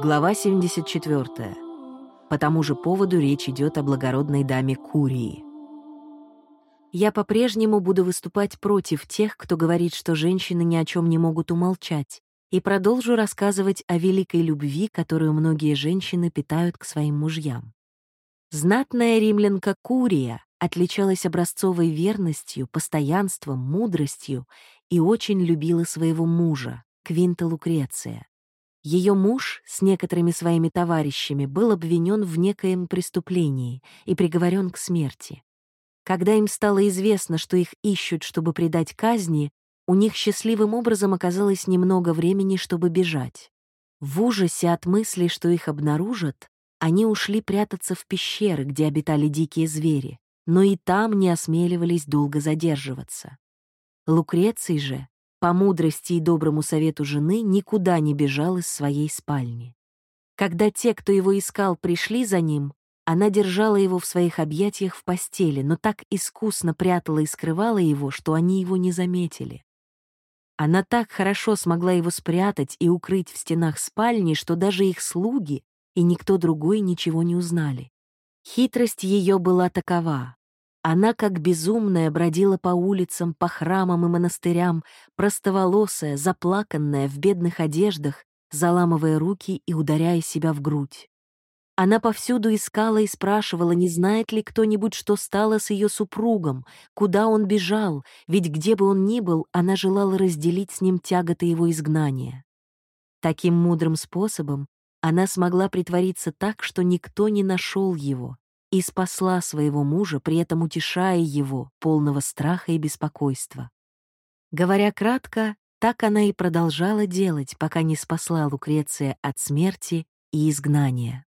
Глава 74. По тому же поводу речь идет о благородной даме Курии. Я по-прежнему буду выступать против тех, кто говорит, что женщины ни о чем не могут умолчать, и продолжу рассказывать о великой любви, которую многие женщины питают к своим мужьям. Знатная римлянка Курия отличалась образцовой верностью, постоянством, мудростью и очень любила своего мужа, Квинта Лукреция. Ее муж с некоторыми своими товарищами был обвинен в некоем преступлении и приговорен к смерти. Когда им стало известно, что их ищут, чтобы предать казни, у них счастливым образом оказалось немного времени, чтобы бежать. В ужасе от мысли, что их обнаружат, они ушли прятаться в пещеры, где обитали дикие звери, но и там не осмеливались долго задерживаться. Лукреций же, по мудрости и доброму совету жены, никуда не бежал из своей спальни. Когда те, кто его искал, пришли за ним, она держала его в своих объятиях в постели, но так искусно прятала и скрывала его, что они его не заметили. Она так хорошо смогла его спрятать и укрыть в стенах спальни, что даже их слуги и никто другой ничего не узнали. Хитрость ее была такова. Она, как безумная, бродила по улицам, по храмам и монастырям, простоволосая, заплаканная, в бедных одеждах, заламывая руки и ударяя себя в грудь. Она повсюду искала и спрашивала, не знает ли кто-нибудь, что стало с ее супругом, куда он бежал, ведь где бы он ни был, она желала разделить с ним тяготы его изгнания. Таким мудрым способом она смогла притвориться так, что никто не нашел его, и спасла своего мужа, при этом утешая его, полного страха и беспокойства. Говоря кратко, так она и продолжала делать, пока не спасла Лукреция от смерти и изгнания.